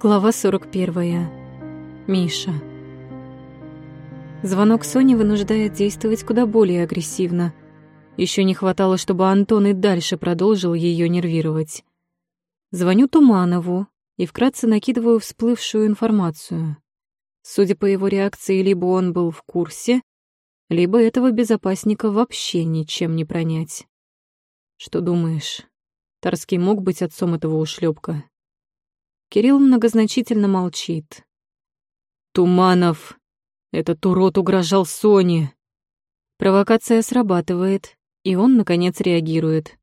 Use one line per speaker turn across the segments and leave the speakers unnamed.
Глава 41. Миша. Звонок Сони вынуждает действовать куда более агрессивно. Еще не хватало, чтобы Антон и дальше продолжил ее нервировать. Звоню Туманову и вкратце накидываю всплывшую информацию. Судя по его реакции, либо он был в курсе, либо этого безопасника вообще ничем не пронять. Что думаешь, Тарский мог быть отцом этого ушлепка? Кирилл многозначительно молчит. «Туманов! Этот урод угрожал Соне!» Провокация срабатывает, и он, наконец, реагирует.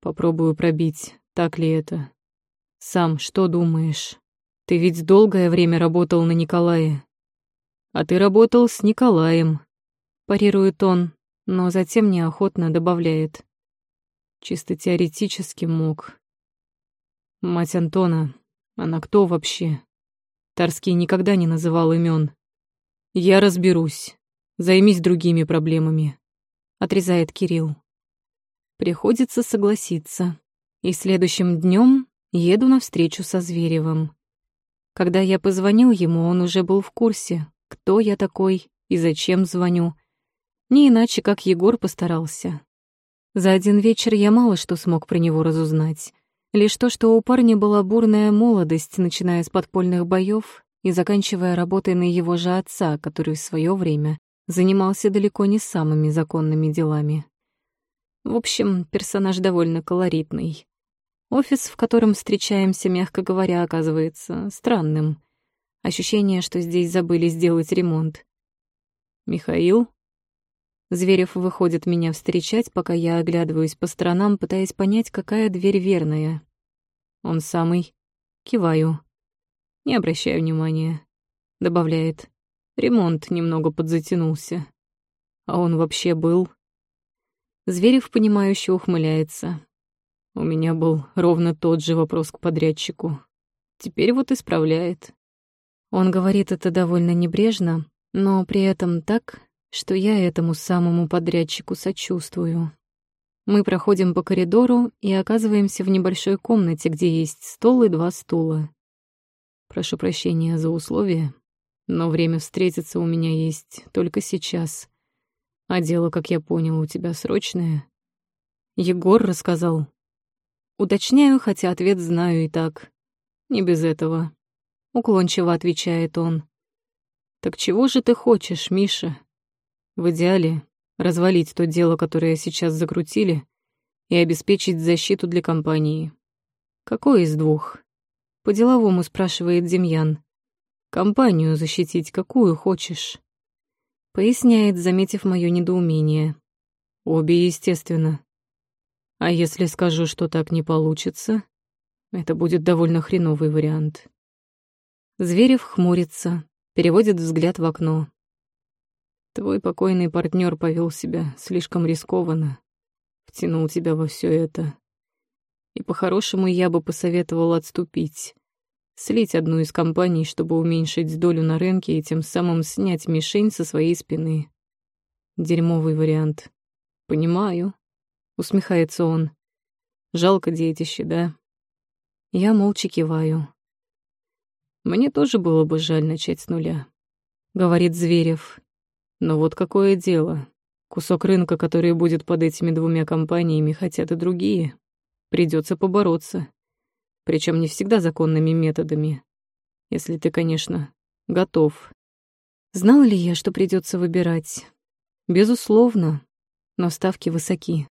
«Попробую пробить, так ли это. Сам что думаешь? Ты ведь долгое время работал на Николае. А ты работал с Николаем», — парирует он, но затем неохотно добавляет. «Чисто теоретически мог. Мать Антона, она кто вообще? Тарский никогда не называл имен. Я разберусь. Займись другими проблемами. Отрезает Кирилл. Приходится согласиться. И следующим днем еду на встречу со Зверевым. Когда я позвонил ему, он уже был в курсе, кто я такой и зачем звоню. Не иначе, как Егор постарался. За один вечер я мало что смог про него разузнать. Лишь то, что у парня была бурная молодость, начиная с подпольных боев и заканчивая работой на его же отца, который в свое время занимался далеко не самыми законными делами. В общем, персонаж довольно колоритный. Офис, в котором встречаемся, мягко говоря, оказывается странным. Ощущение, что здесь забыли сделать ремонт. «Михаил?» Зверев выходит меня встречать, пока я оглядываюсь по сторонам, пытаясь понять, какая дверь верная. Он самый. Киваю. Не обращаю внимания. Добавляет. Ремонт немного подзатянулся. А он вообще был. Зверев, понимающе ухмыляется. У меня был ровно тот же вопрос к подрядчику. Теперь вот исправляет. Он говорит это довольно небрежно, но при этом так, что я этому самому подрядчику сочувствую. Мы проходим по коридору и оказываемся в небольшой комнате, где есть стол и два стула. Прошу прощения за условия, но время встретиться у меня есть только сейчас. А дело, как я понял, у тебя срочное. Егор рассказал. Уточняю, хотя ответ знаю и так. Не без этого. Уклончиво отвечает он. Так чего же ты хочешь, Миша? В идеале развалить то дело, которое сейчас закрутили, и обеспечить защиту для компании. Какой из двух? По-деловому спрашивает Демьян. Компанию защитить какую хочешь? Поясняет, заметив мое недоумение. Обе, естественно. А если скажу, что так не получится, это будет довольно хреновый вариант. Зверев хмурится, переводит взгляд в окно. Твой покойный партнер повел себя слишком рискованно, втянул тебя во все это. И по-хорошему я бы посоветовал отступить, слить одну из компаний, чтобы уменьшить долю на рынке и тем самым снять мишень со своей спины. Дерьмовый вариант. Понимаю, усмехается он. Жалко детище, да? Я молча киваю. Мне тоже было бы жаль начать с нуля, говорит Зверев. Но вот какое дело. Кусок рынка, который будет под этими двумя компаниями, хотят и другие. Придется побороться. Причем не всегда законными методами. Если ты, конечно, готов. Знал ли я, что придется выбирать? Безусловно, но ставки высоки.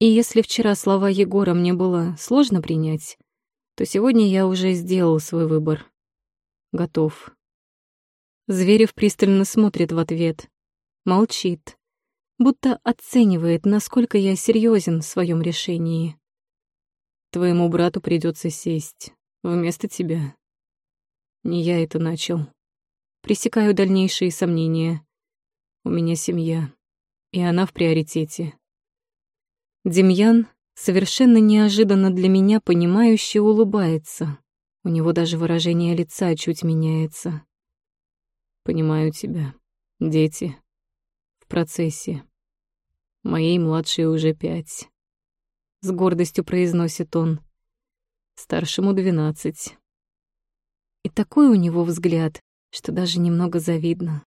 И если вчера слова Егора мне было сложно принять, то сегодня я уже сделал свой выбор. Готов. Зверев пристально смотрит в ответ. Молчит. Будто оценивает, насколько я серьезен в своем решении. Твоему брату придется сесть. Вместо тебя. Не я это начал. Пресекаю дальнейшие сомнения. У меня семья. И она в приоритете. Демьян совершенно неожиданно для меня понимающе улыбается. У него даже выражение лица чуть меняется. Понимаю тебя. Дети. В процессе. Моей младшей уже пять. С гордостью произносит он. Старшему двенадцать. И такой у него взгляд, что даже немного завидно.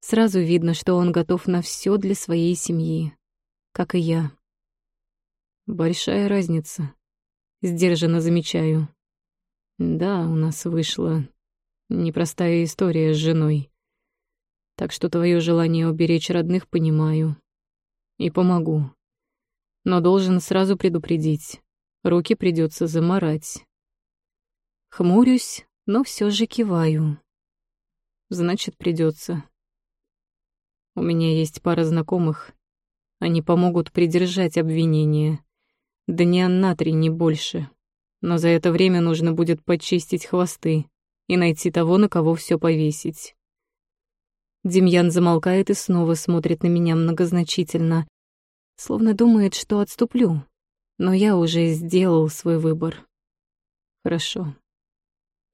Сразу видно, что он готов на все для своей семьи, как и я.
Большая разница. Сдержанно замечаю. Да, у нас вышла непростая история с женой. Так что твое желание уберечь родных понимаю. И помогу. Но должен сразу предупредить. Руки придется заморать.
Хмурюсь, но все же киваю.
Значит, придется. У меня есть пара знакомых. Они помогут придержать обвинение. Дня на три, не больше. Но за это время нужно будет почистить хвосты и найти того, на кого все повесить.
Демьян замолкает и снова смотрит на меня многозначительно, словно думает, что отступлю. Но я уже сделал свой выбор.
Хорошо.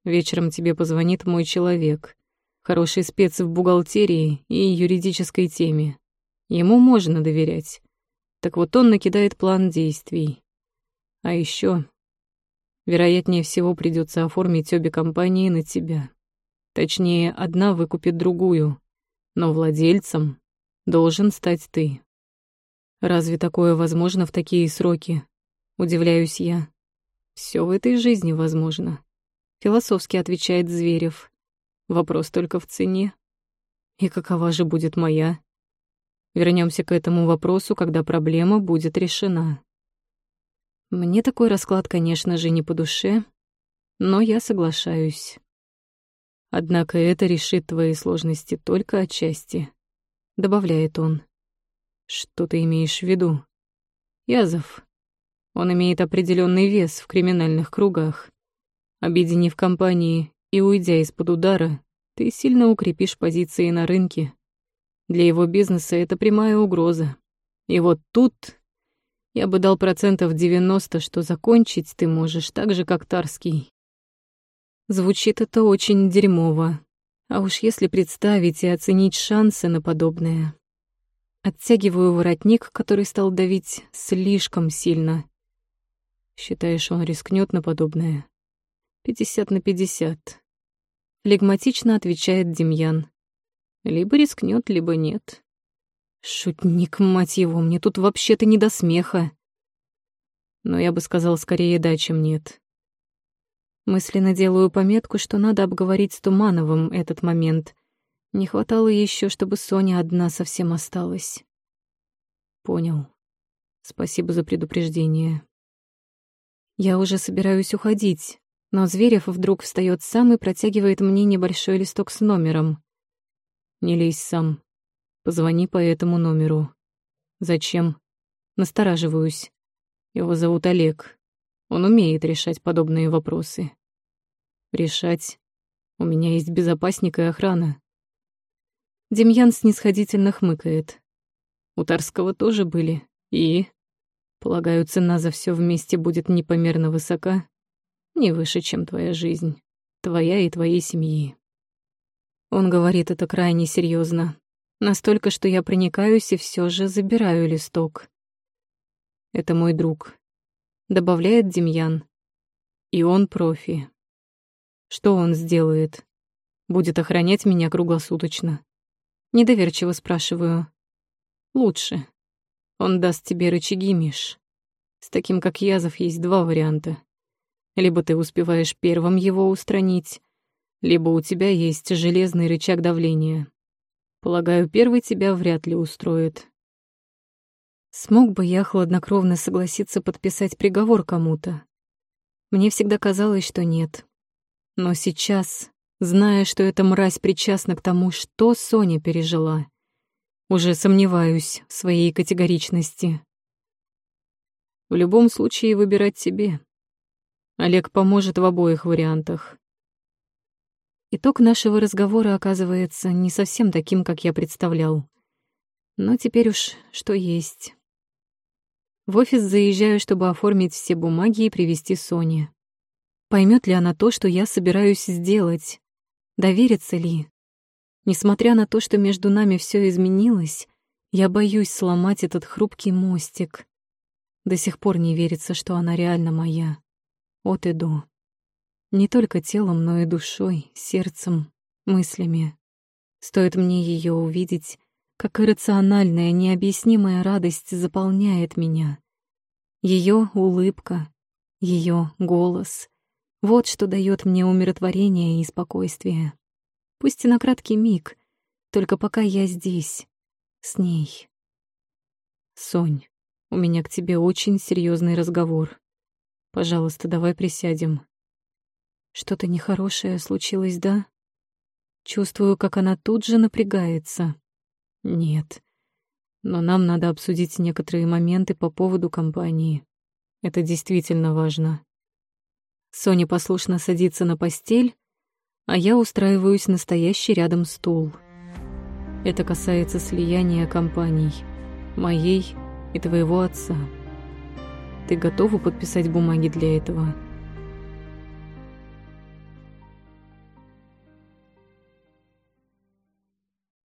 Вечером тебе позвонит мой человек хороший спец в бухгалтерии и юридической теме. Ему можно доверять. Так вот он накидает план действий. А еще, вероятнее всего, придется оформить обе компании на тебя. Точнее, одна выкупит другую, но владельцем должен стать ты. Разве такое возможно в такие сроки? Удивляюсь я. Все в этой жизни возможно. Философски отвечает Зверев. Вопрос только в цене. И какова же будет моя? Вернемся к этому вопросу, когда проблема будет решена. Мне такой расклад, конечно же, не по душе, но я соглашаюсь. Однако это решит твои сложности только отчасти, добавляет он. Что ты имеешь в виду? Язов. Он имеет определенный вес в криминальных кругах. Объединив компании и уйдя из-под удара, ты сильно укрепишь позиции на рынке. Для его бизнеса это прямая угроза. И вот тут я бы дал процентов 90, что закончить ты можешь так же, как Тарский. Звучит это очень дерьмово. А уж если представить и оценить шансы на подобное. Оттягиваю воротник, который стал давить слишком сильно. Считаешь, он рискнет на подобное? Пятьдесят на пятьдесят. Флегматично отвечает Демьян. Либо рискнет, либо нет. Шутник, мать его, мне тут вообще-то не до смеха. Но я бы сказал скорее да, чем нет. Мысленно делаю пометку, что надо обговорить с Тумановым этот момент. Не хватало еще, чтобы Соня одна совсем осталась. Понял. Спасибо за предупреждение. Я уже собираюсь уходить, но Зверев вдруг встает сам и протягивает мне небольшой листок с номером. «Не лезь сам. Позвони по этому номеру». «Зачем?» Настораживаюсь. Его зовут Олег. Он умеет решать подобные вопросы. Решать? У меня есть безопасник и охрана. Демьян снисходительно хмыкает. У Тарского тоже были. И? Полагаю, цена за все вместе будет непомерно высока не выше, чем твоя жизнь, твоя и твоей семьи. Он говорит это крайне серьезно, настолько, что я проникаюсь и все же забираю листок. Это мой друг, добавляет Демьян. И он профи. Что он сделает? Будет охранять меня круглосуточно. Недоверчиво спрашиваю. Лучше. Он даст тебе рычаги, Миш. С таким, как Язов, есть два варианта. Либо ты успеваешь первым его устранить, либо у тебя есть железный рычаг давления. Полагаю, первый тебя вряд ли устроит. Смог бы я хладнокровно согласиться подписать приговор кому-то? Мне всегда казалось, что нет. Но сейчас, зная, что эта мразь причастна к тому, что Соня пережила, уже сомневаюсь в своей категоричности. В любом случае выбирать тебе. Олег поможет в обоих вариантах. Итог нашего разговора оказывается не совсем таким, как я представлял. Но теперь уж что есть. В офис заезжаю, чтобы оформить все бумаги и привести Соне. Поймет ли она то, что я собираюсь сделать? Доверится ли? Несмотря на то, что между нами все изменилось, я боюсь сломать этот хрупкий мостик. До сих пор не верится, что она реально моя от и до.
Не только телом, но и душой, сердцем, мыслями. Стоит мне ее увидеть, как иррациональная, необъяснимая радость заполняет меня. Ее улыбка, ее голос — вот что дает мне умиротворение и спокойствие. Пусть и на краткий миг, только пока я здесь, с ней. Сонь, у меня к тебе очень серьезный разговор. Пожалуйста, давай присядем. Что-то нехорошее случилось, да? Чувствую, как она тут же напрягается. Нет. Но нам надо обсудить некоторые моменты по поводу компании. Это действительно важно. Соня послушно садится на постель, а я устраиваюсь на стоящий рядом стул. Это касается слияния компаний, моей и твоего отца. Ты готова подписать бумаги для этого?»